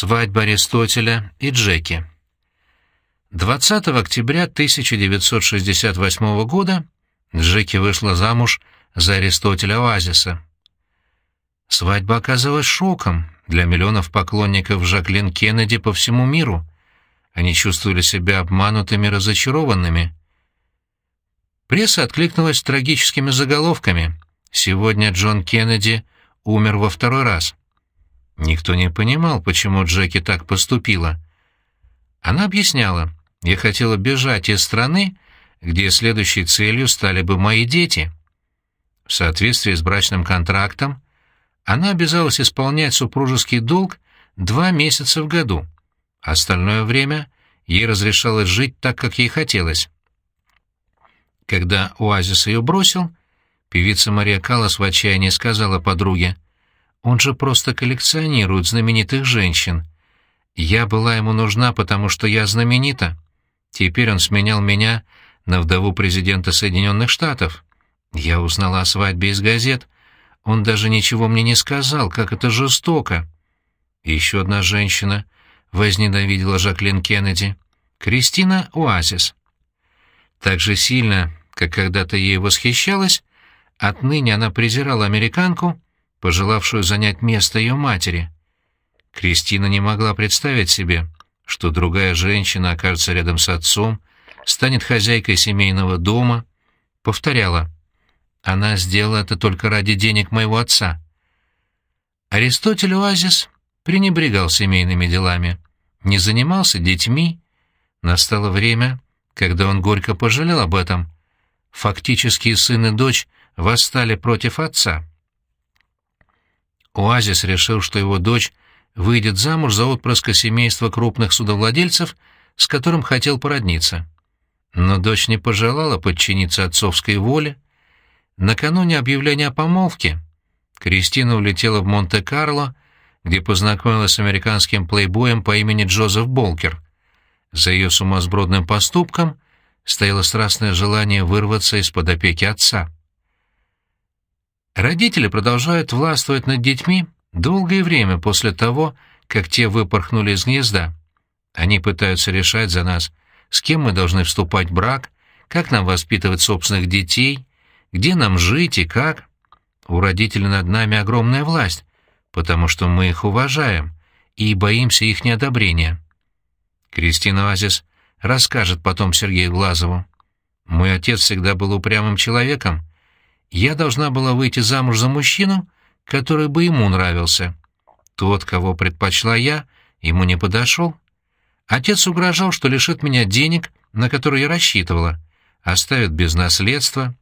Свадьба Аристотеля и Джеки. 20 октября 1968 года Джеки вышла замуж за Аристотеля Оазиса. Свадьба оказалась шоком для миллионов поклонников Жаклин Кеннеди по всему миру. Они чувствовали себя обманутыми разочарованными. Пресса откликнулась трагическими заголовками. «Сегодня Джон Кеннеди умер во второй раз». Никто не понимал, почему Джеки так поступила. Она объясняла, я хотела бежать из страны, где следующей целью стали бы мои дети. В соответствии с брачным контрактом она обязалась исполнять супружеский долг два месяца в году. Остальное время ей разрешалось жить так, как ей хотелось. Когда Оазис ее бросил, певица Мария Калас в отчаянии сказала подруге — он же просто коллекционирует знаменитых женщин. Я была ему нужна, потому что я знаменита. Теперь он сменял меня на вдову президента Соединенных Штатов. Я узнала о свадьбе из газет. Он даже ничего мне не сказал, как это жестоко. еще одна женщина возненавидела Жаклин Кеннеди. Кристина Оазис. Так же сильно, как когда-то ей восхищалась, отныне она презирала американку, пожелавшую занять место ее матери. Кристина не могла представить себе, что другая женщина окажется рядом с отцом, станет хозяйкой семейного дома. Повторяла, она сделала это только ради денег моего отца. Аристотель Оазис пренебрегал семейными делами, не занимался детьми. Настало время, когда он горько пожалел об этом. Фактически сын и дочь восстали против отца. Оазис решил, что его дочь выйдет замуж за отпрыска семейства крупных судовладельцев, с которым хотел породниться. Но дочь не пожелала подчиниться отцовской воле. Накануне объявления о помолвке Кристина улетела в Монте-Карло, где познакомилась с американским плейбоем по имени Джозеф Болкер. За ее сумасбродным поступком стояло страстное желание вырваться из-под опеки отца. Родители продолжают властвовать над детьми долгое время после того, как те выпорхнули из гнезда. Они пытаются решать за нас, с кем мы должны вступать в брак, как нам воспитывать собственных детей, где нам жить и как. У родителей над нами огромная власть, потому что мы их уважаем и боимся их неодобрения. Кристина Азис расскажет потом Сергею Глазову. Мой отец всегда был упрямым человеком, я должна была выйти замуж за мужчину, который бы ему нравился. Тот, кого предпочла я, ему не подошел. Отец угрожал, что лишит меня денег, на которые я рассчитывала, оставит без наследства.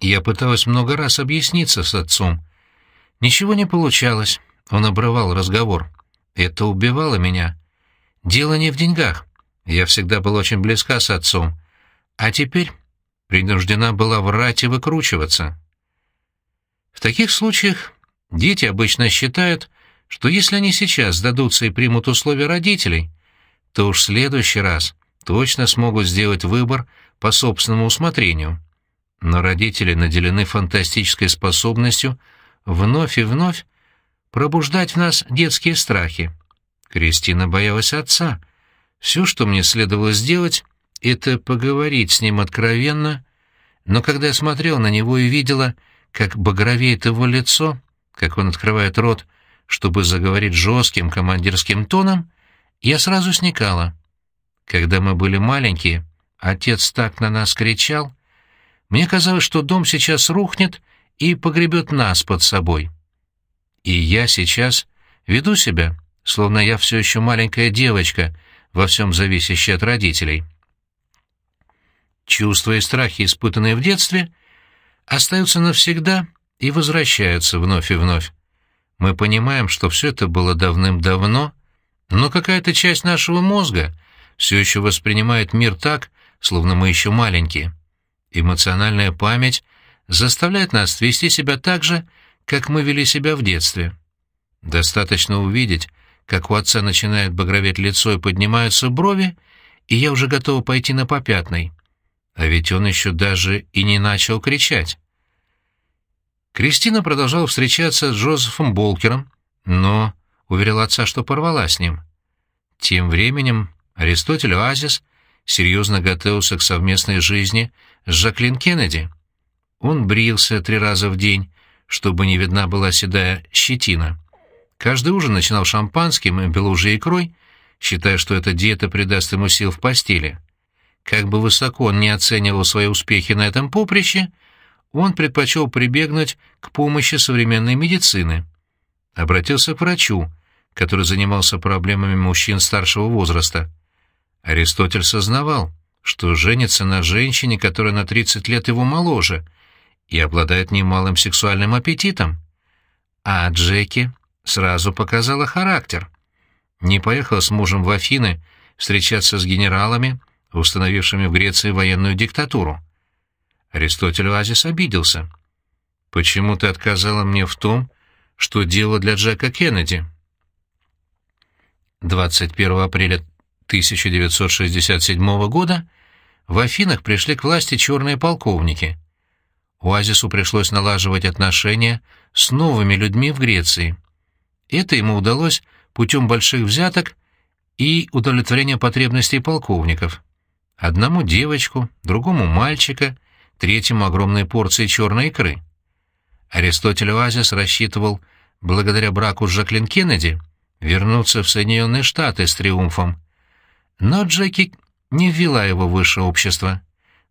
Я пыталась много раз объясниться с отцом. Ничего не получалось, он обрывал разговор. Это убивало меня. Дело не в деньгах. Я всегда была очень близка с отцом. А теперь принуждена была врать и выкручиваться. В таких случаях дети обычно считают, что если они сейчас сдадутся и примут условия родителей, то уж в следующий раз точно смогут сделать выбор по собственному усмотрению. Но родители наделены фантастической способностью вновь и вновь пробуждать в нас детские страхи. Кристина боялась отца. Все, что мне следовало сделать, это поговорить с ним откровенно, но когда я смотрел на него и видела, как багровеет его лицо, как он открывает рот, чтобы заговорить жестким командирским тоном, я сразу сникала. Когда мы были маленькие, отец так на нас кричал. Мне казалось, что дом сейчас рухнет и погребет нас под собой. И я сейчас веду себя, словно я все еще маленькая девочка, во всем зависящая от родителей. Чувства и страхи, испытанные в детстве, остаются навсегда и возвращаются вновь и вновь. Мы понимаем, что все это было давным-давно, но какая-то часть нашего мозга все еще воспринимает мир так, словно мы еще маленькие. Эмоциональная память заставляет нас вести себя так же, как мы вели себя в детстве. Достаточно увидеть, как у отца начинает багроветь лицо и поднимаются брови, и я уже готова пойти на попятный. А ведь он еще даже и не начал кричать. Кристина продолжала встречаться с Джозефом Болкером, но уверила отца, что порвала с ним. Тем временем Аристотель Оазис серьезно готовился к совместной жизни с Жаклин Кеннеди. Он брился три раза в день, чтобы не видна была седая щетина. Каждый ужин начинал шампанским и белужей икрой, считая, что эта диета придаст ему сил в постели. Как бы высоко он не оценивал свои успехи на этом поприще, он предпочел прибегнуть к помощи современной медицины. Обратился к врачу, который занимался проблемами мужчин старшего возраста. Аристотель сознавал, что женится на женщине, которая на 30 лет его моложе и обладает немалым сексуальным аппетитом. А Джеки сразу показала характер. Не поехала с мужем в Афины встречаться с генералами, установившими в Греции военную диктатуру. Аристотель Оазис обиделся. «Почему ты отказала мне в том, что делала для Джека Кеннеди?» 21 апреля 1967 года в Афинах пришли к власти черные полковники. Оазису пришлось налаживать отношения с новыми людьми в Греции. Это ему удалось путем больших взяток и удовлетворения потребностей полковников. Одному девочку, другому мальчика, третьему огромные порции черной икры. Аристотель Оазис рассчитывал, благодаря браку с Жаклин Кеннеди, вернуться в Соединенные Штаты с триумфом. Но Джеки не ввела его в высшее общество.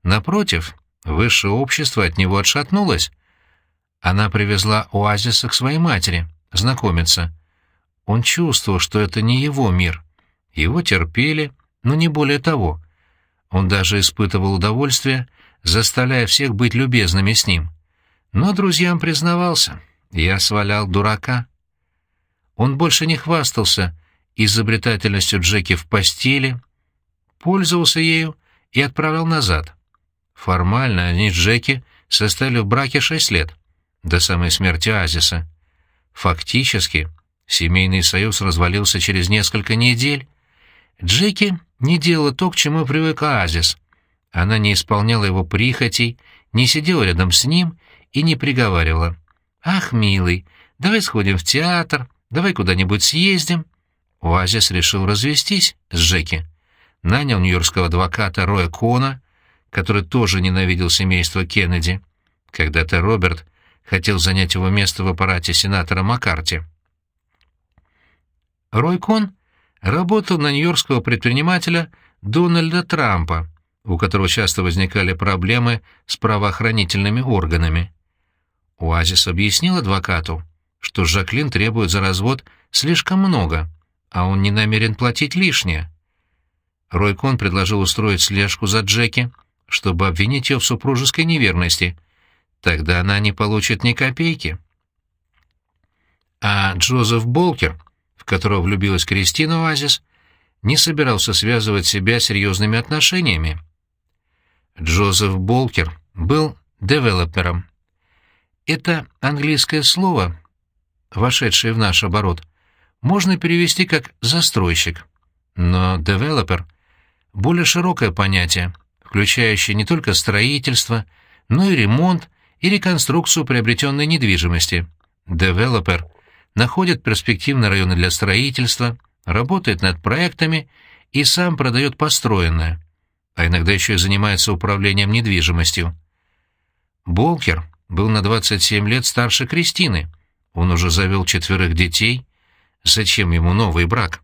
Напротив, высшее общество от него отшатнулось. Она привезла Оазиса к своей матери, знакомиться. Он чувствовал, что это не его мир. Его терпели, но не более того. Он даже испытывал удовольствие, заставляя всех быть любезными с ним. Но друзьям признавался, я свалял дурака. Он больше не хвастался изобретательностью Джеки в постели, пользовался ею и отправлял назад. Формально они с Джеки состояли в браке шесть лет, до самой смерти Азиса. Фактически, семейный союз развалился через несколько недель. Джеки не делала то, к чему привык Азис. Она не исполняла его прихотей, не сидела рядом с ним и не приговаривала. «Ах, милый, давай сходим в театр, давай куда-нибудь съездим». Оазис решил развестись с Джеки. Нанял нью-йоркского адвоката Роя Кона, который тоже ненавидел семейство Кеннеди. Когда-то Роберт хотел занять его место в аппарате сенатора Маккарти. Рой Кон работал на нью-йоркского предпринимателя Дональда Трампа, у которого часто возникали проблемы с правоохранительными органами. Оазис объяснил адвокату, что Жаклин требует за развод слишком много, а он не намерен платить лишнее. Ройкон предложил устроить слежку за Джеки, чтобы обвинить ее в супружеской неверности. Тогда она не получит ни копейки. А Джозеф Болкер, которого влюбилась Кристина Оазис, не собирался связывать себя серьезными отношениями. Джозеф Болкер был девелопером. Это английское слово, вошедшее в наш оборот, можно перевести как «застройщик». Но девелопер — более широкое понятие, включающее не только строительство, но и ремонт и реконструкцию приобретенной недвижимости. Девелопер находит перспективные районы для строительства, работает над проектами и сам продает построенное, а иногда еще и занимается управлением недвижимостью. Болкер был на 27 лет старше Кристины. Он уже завел четверых детей. Зачем ему новый брак?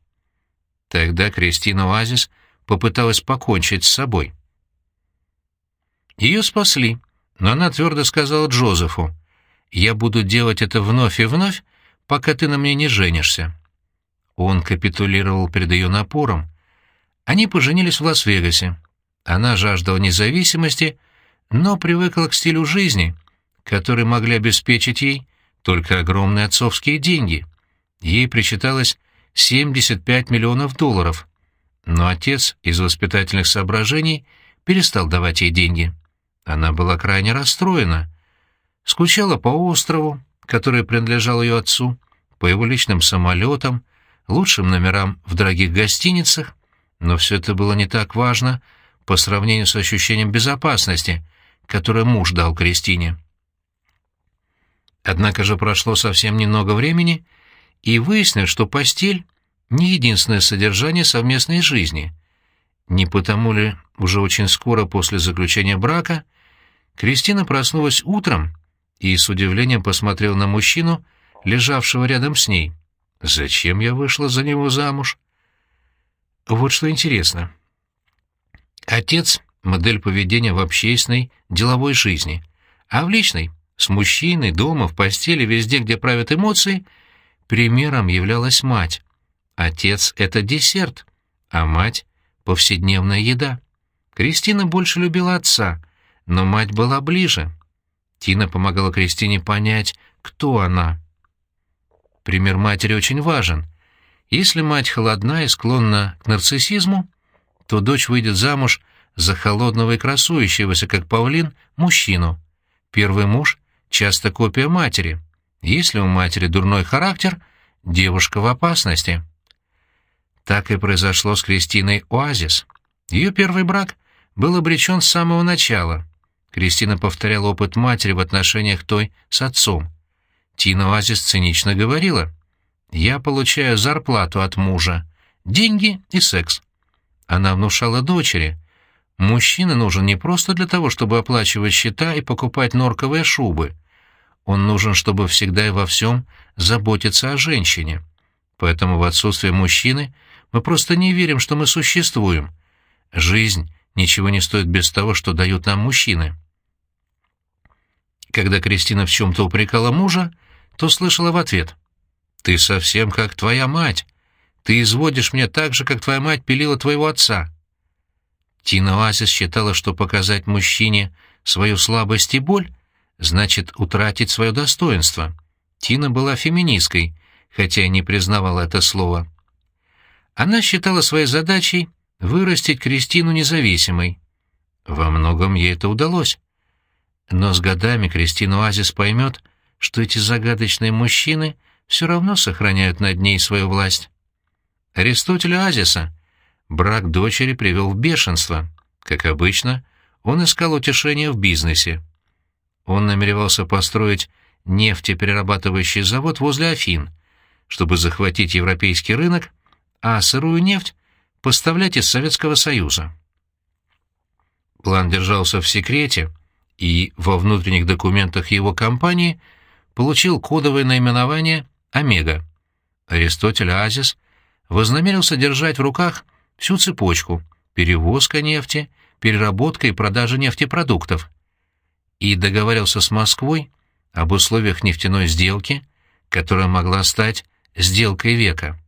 Тогда Кристина Оазис попыталась покончить с собой. Ее спасли, но она твердо сказала Джозефу, «Я буду делать это вновь и вновь, пока ты на мне не женишься». Он капитулировал перед ее напором. Они поженились в Лас-Вегасе. Она жаждала независимости, но привыкла к стилю жизни, который могли обеспечить ей только огромные отцовские деньги. Ей причиталось 75 миллионов долларов, но отец из воспитательных соображений перестал давать ей деньги. Она была крайне расстроена. Скучала по острову, который принадлежал ее отцу, по его личным самолетам, лучшим номерам в дорогих гостиницах, но все это было не так важно по сравнению с ощущением безопасности, которое муж дал Кристине. Однако же прошло совсем немного времени, и выяснил, что постель — не единственное содержание совместной жизни. Не потому ли уже очень скоро после заключения брака Кристина проснулась утром и с удивлением посмотрела на мужчину, лежавшего рядом с ней. «Зачем я вышла за него замуж?» Вот что интересно. Отец — модель поведения в общественной, деловой жизни, а в личной, с мужчиной, дома, в постели, везде, где правят эмоции, примером являлась мать. Отец — это десерт, а мать — повседневная еда. Кристина больше любила отца, но мать была ближе. Тина помогала Кристине понять, кто она. Пример матери очень важен. Если мать холодна и склонна к нарциссизму, то дочь выйдет замуж за холодного и красующегося, как павлин, мужчину. Первый муж — часто копия матери. Если у матери дурной характер, девушка в опасности. Так и произошло с Кристиной Оазис. Ее первый брак был обречен с самого начала. Кристина повторяла опыт матери в отношениях той с отцом. Тина Оазис цинично говорила, «Я получаю зарплату от мужа, деньги и секс». Она внушала дочери, «Мужчина нужен не просто для того, чтобы оплачивать счета и покупать норковые шубы. Он нужен, чтобы всегда и во всем заботиться о женщине. Поэтому в отсутствие мужчины мы просто не верим, что мы существуем. Жизнь ничего не стоит без того, что дают нам мужчины». Когда Кристина в чем-то упрекала мужа, то слышала в ответ. «Ты совсем как твоя мать. Ты изводишь меня так же, как твоя мать пилила твоего отца». Тина Оазис считала, что показать мужчине свою слабость и боль значит утратить свое достоинство. Тина была феминисткой, хотя и не признавала это слово. Она считала своей задачей вырастить Кристину независимой. Во многом ей это удалось. Но с годами Кристина Оазис поймет, что эти загадочные мужчины все равно сохраняют над ней свою власть. Аристотель Оазиса брак дочери привел в бешенство. Как обычно, он искал утешения в бизнесе. Он намеревался построить нефтеперерабатывающий завод возле Афин, чтобы захватить европейский рынок, а сырую нефть поставлять из Советского Союза. План держался в секрете — и во внутренних документах его компании получил кодовое наименование «Омега». Аристотель Азис вознамерился держать в руках всю цепочку – перевозка нефти, переработка и продажа нефтепродуктов. И договорился с Москвой об условиях нефтяной сделки, которая могла стать сделкой века.